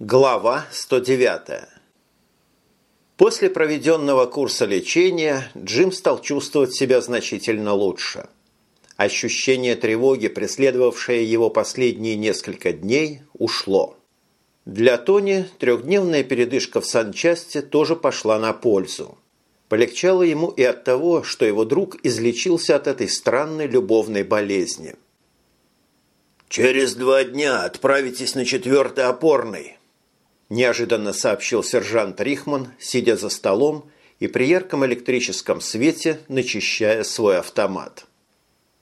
Глава 109 После проведенного курса лечения Джим стал чувствовать себя значительно лучше. Ощущение тревоги, преследовавшее его последние несколько дней, ушло. Для Тони трехдневная передышка в санчасти тоже пошла на пользу. Полегчало ему и от того, что его друг излечился от этой странной любовной болезни. «Через два дня отправитесь на четвертый опорный», неожиданно сообщил сержант Рихман, сидя за столом и при ярком электрическом свете начищая свой автомат.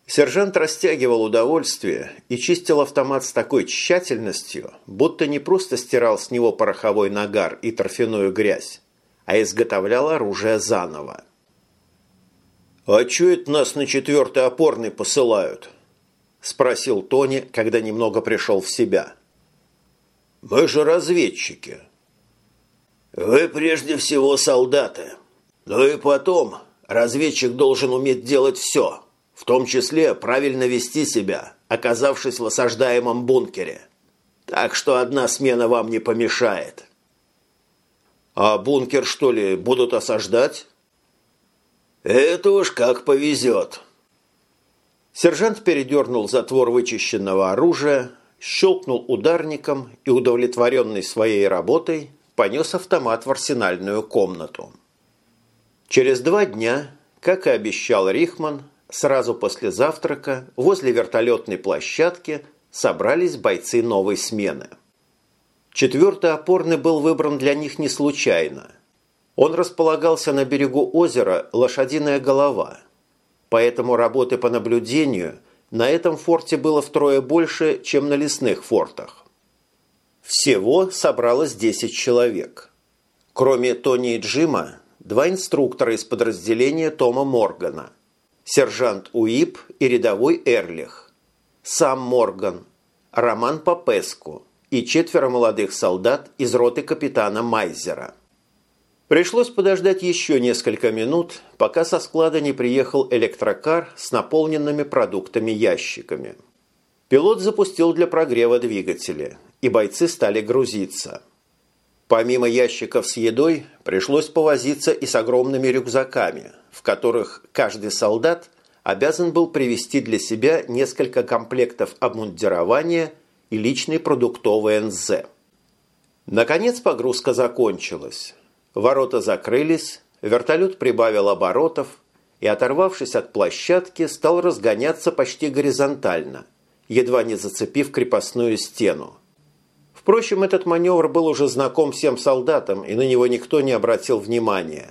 Сержант растягивал удовольствие и чистил автомат с такой тщательностью, будто не просто стирал с него пороховой нагар и торфяную грязь, а изготовлял оружие заново. «А чё это нас на четвертый опорный посылают?» – спросил Тони, когда немного пришел в себя – мы же разведчики. Вы прежде всего солдаты. Ну и потом, разведчик должен уметь делать все, в том числе правильно вести себя, оказавшись в осаждаемом бункере. Так что одна смена вам не помешает. А бункер, что ли, будут осаждать? Это уж как повезет. Сержант передернул затвор вычищенного оружия, щелкнул ударником и, удовлетворенный своей работой, понес автомат в арсенальную комнату. Через два дня, как и обещал Рихман, сразу после завтрака возле вертолетной площадки собрались бойцы новой смены. Четвертый опорный был выбран для них не случайно. Он располагался на берегу озера «Лошадиная голова», поэтому работы по наблюдению – на этом форте было втрое больше, чем на лесных фортах. Всего собралось 10 человек. Кроме Тони и Джима, два инструктора из подразделения Тома Моргана, сержант Уип и рядовой Эрлих, сам Морган, Роман Попеску и четверо молодых солдат из роты капитана Майзера – Пришлось подождать еще несколько минут, пока со склада не приехал электрокар с наполненными продуктами ящиками. Пилот запустил для прогрева двигатели, и бойцы стали грузиться. Помимо ящиков с едой, пришлось повозиться и с огромными рюкзаками, в которых каждый солдат обязан был привезти для себя несколько комплектов обмундирования и личный продуктовый НЗ. Наконец погрузка закончилась. Ворота закрылись, вертолет прибавил оборотов и, оторвавшись от площадки, стал разгоняться почти горизонтально, едва не зацепив крепостную стену. Впрочем, этот маневр был уже знаком всем солдатам, и на него никто не обратил внимания.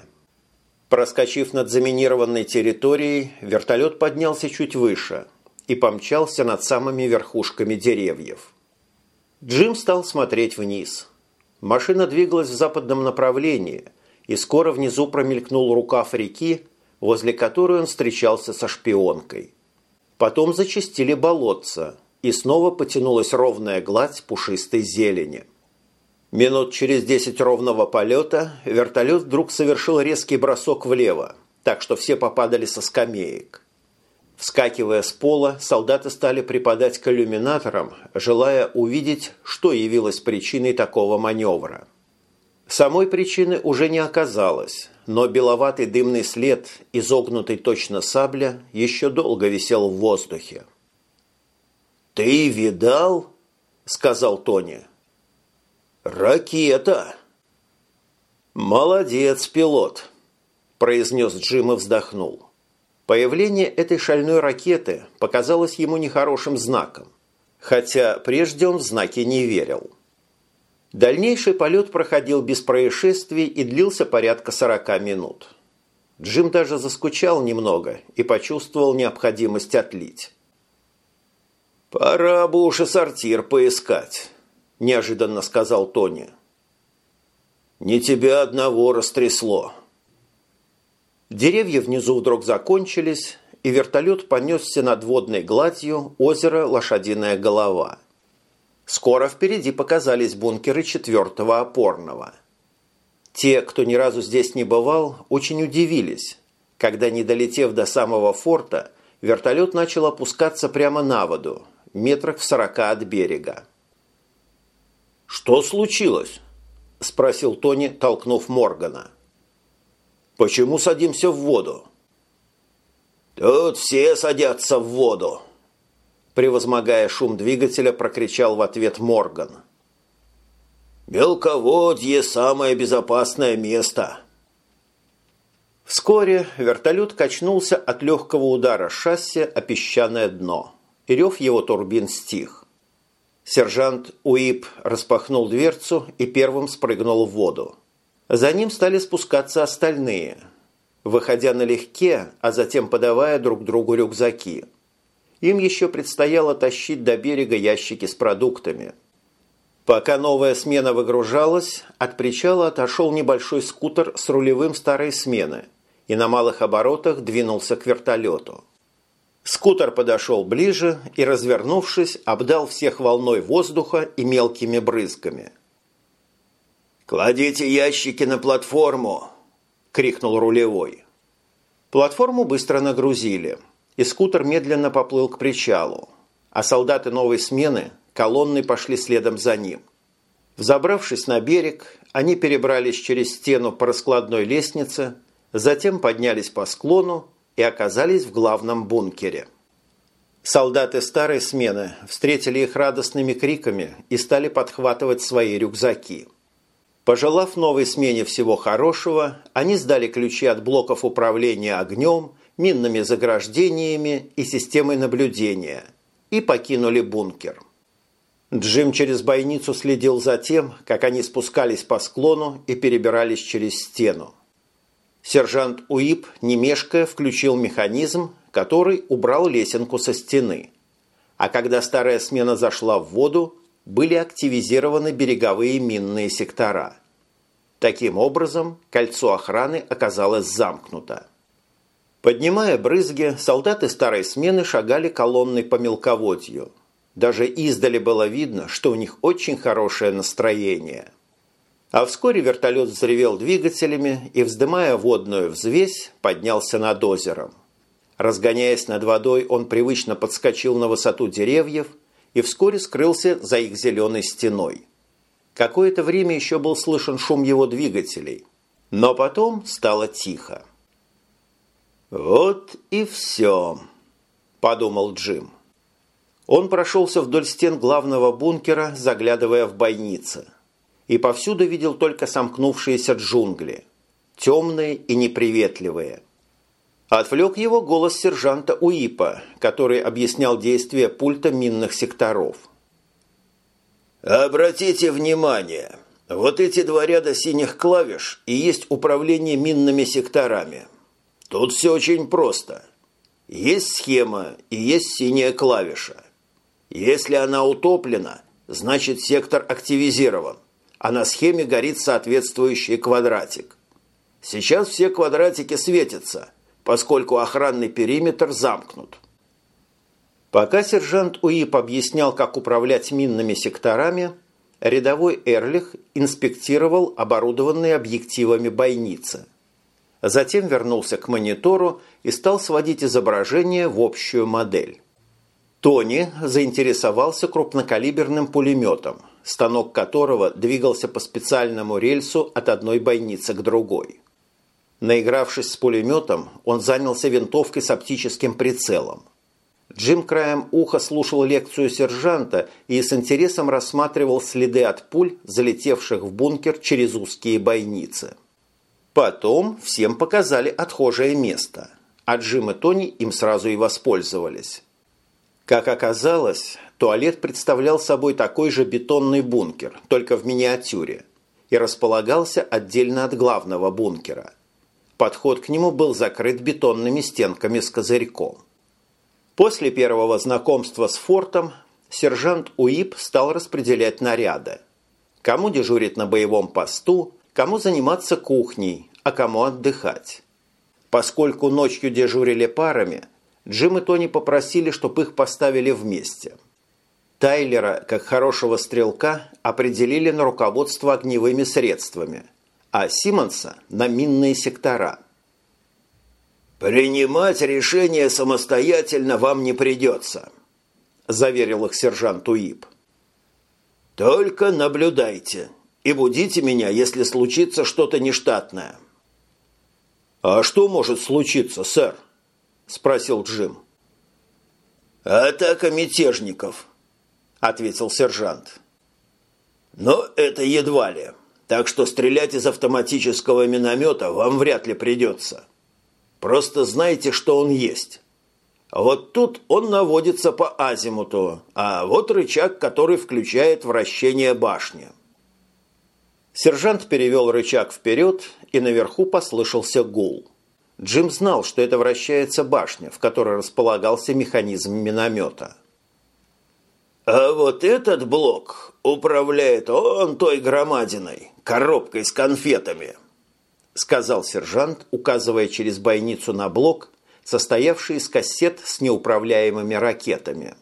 Проскочив над заминированной территорией, вертолет поднялся чуть выше и помчался над самыми верхушками деревьев. Джим стал смотреть вниз – Машина двигалась в западном направлении, и скоро внизу промелькнул рукав реки, возле которой он встречался со шпионкой. Потом зачистили болотца, и снова потянулась ровная гладь пушистой зелени. Минут через десять ровного полета вертолет вдруг совершил резкий бросок влево, так что все попадали со скамеек. Вскакивая с пола, солдаты стали припадать к иллюминаторам, желая увидеть, что явилось причиной такого маневра. Самой причины уже не оказалось, но беловатый дымный след, изогнутый точно сабля, еще долго висел в воздухе. «Ты видал?» – сказал Тони. «Ракета!» «Молодец, пилот!» – произнес Джим и вздохнул. Появление этой шальной ракеты показалось ему нехорошим знаком, хотя прежде он в знаки не верил. Дальнейший полет проходил без происшествий и длился порядка 40 минут. Джим даже заскучал немного и почувствовал необходимость отлить. «Пора бы уж и сортир поискать», – неожиданно сказал Тони. «Не тебя одного растрясло». Деревья внизу вдруг закончились, и вертолет понесся над водной гладью озера Лошадиная голова. Скоро впереди показались бункеры четвертого опорного. Те, кто ни разу здесь не бывал, очень удивились, когда, не долетев до самого форта, вертолет начал опускаться прямо на воду, метрах в сорока от берега. «Что случилось?» – спросил Тони, толкнув Моргана. «Почему садимся в воду?» «Тут все садятся в воду!» Превозмогая шум двигателя, прокричал в ответ Морган. «Мелководье – самое безопасное место!» Вскоре вертолет качнулся от легкого удара шасси о песчаное дно, и рев его турбин стих. Сержант Уип распахнул дверцу и первым спрыгнул в воду. За ним стали спускаться остальные – выходя налегке, а затем подавая друг другу рюкзаки. Им еще предстояло тащить до берега ящики с продуктами. Пока новая смена выгружалась, от причала отошел небольшой скутер с рулевым старой смены и на малых оборотах двинулся к вертолету. Скутер подошел ближе и, развернувшись, обдал всех волной воздуха и мелкими брызгами. «Кладите ящики на платформу!» крикнул рулевой. Платформу быстро нагрузили, и скутер медленно поплыл к причалу, а солдаты новой смены колонной пошли следом за ним. Взобравшись на берег, они перебрались через стену по раскладной лестнице, затем поднялись по склону и оказались в главном бункере. Солдаты старой смены встретили их радостными криками и стали подхватывать свои рюкзаки – Пожелав новой смене всего хорошего, они сдали ключи от блоков управления огнем, минными заграждениями и системой наблюдения и покинули бункер. Джим через бойницу следил за тем, как они спускались по склону и перебирались через стену. Сержант Уип, не мешкая, включил механизм, который убрал лесенку со стены. А когда старая смена зашла в воду, были активизированы береговые минные сектора. Таким образом, кольцо охраны оказалось замкнуто. Поднимая брызги, солдаты старой смены шагали колонной по мелководью. Даже издали было видно, что у них очень хорошее настроение. А вскоре вертолет взревел двигателями и, вздымая водную взвесь, поднялся над озером. Разгоняясь над водой, он привычно подскочил на высоту деревьев – и вскоре скрылся за их зеленой стеной. Какое-то время еще был слышен шум его двигателей, но потом стало тихо. «Вот и все», – подумал Джим. Он прошелся вдоль стен главного бункера, заглядывая в бойницы, и повсюду видел только сомкнувшиеся джунгли, темные и неприветливые – Отвлек его голос сержанта Уипа, который объяснял действия пульта минных секторов. «Обратите внимание, вот эти два ряда синих клавиш и есть управление минными секторами. Тут все очень просто. Есть схема и есть синяя клавиша. Если она утоплена, значит сектор активизирован, а на схеме горит соответствующий квадратик. Сейчас все квадратики светятся – поскольку охранный периметр замкнут. Пока сержант УИП объяснял, как управлять минными секторами, рядовой Эрлих инспектировал оборудованные объективами бойницы. Затем вернулся к монитору и стал сводить изображение в общую модель. Тони заинтересовался крупнокалиберным пулеметом, станок которого двигался по специальному рельсу от одной бойницы к другой. Наигравшись с пулеметом, он занялся винтовкой с оптическим прицелом. Джим краем уха слушал лекцию сержанта и с интересом рассматривал следы от пуль, залетевших в бункер через узкие бойницы. Потом всем показали отхожее место, а Джим и Тони им сразу и воспользовались. Как оказалось, туалет представлял собой такой же бетонный бункер, только в миниатюре, и располагался отдельно от главного бункера – Подход к нему был закрыт бетонными стенками с козырьком. После первого знакомства с фортом сержант УИП стал распределять наряды. Кому дежурить на боевом посту, кому заниматься кухней, а кому отдыхать. Поскольку ночью дежурили парами, Джим и Тони попросили, чтобы их поставили вместе. Тайлера, как хорошего стрелка, определили на руководство огневыми средствами – а Симонса на минные сектора. «Принимать решение самостоятельно вам не придется», – заверил их сержант Уип. Только наблюдайте и будите меня, если случится что-то нештатное». «А что может случиться, сэр?» – спросил Джим. «Атака мятежников», – ответил сержант. «Но это едва ли, так что стрелять из автоматического миномета вам вряд ли придется. Просто знайте, что он есть. Вот тут он наводится по азимуту, а вот рычаг, который включает вращение башни». Сержант перевел рычаг вперед, и наверху послышался гул. Джим знал, что это вращается башня, в которой располагался механизм миномета. «А вот этот блок управляет он той громадиной, коробкой с конфетами», сказал сержант, указывая через бойницу на блок, состоявший из кассет с неуправляемыми ракетами.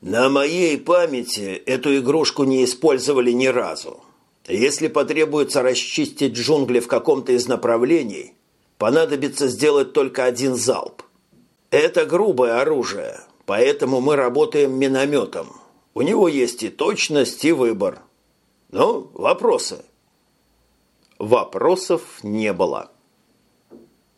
«На моей памяти эту игрушку не использовали ни разу. Если потребуется расчистить джунгли в каком-то из направлений, понадобится сделать только один залп. Это грубое оружие, поэтому мы работаем минометом. У него есть и точность, и выбор. Ну, вопросы? Вопросов не было.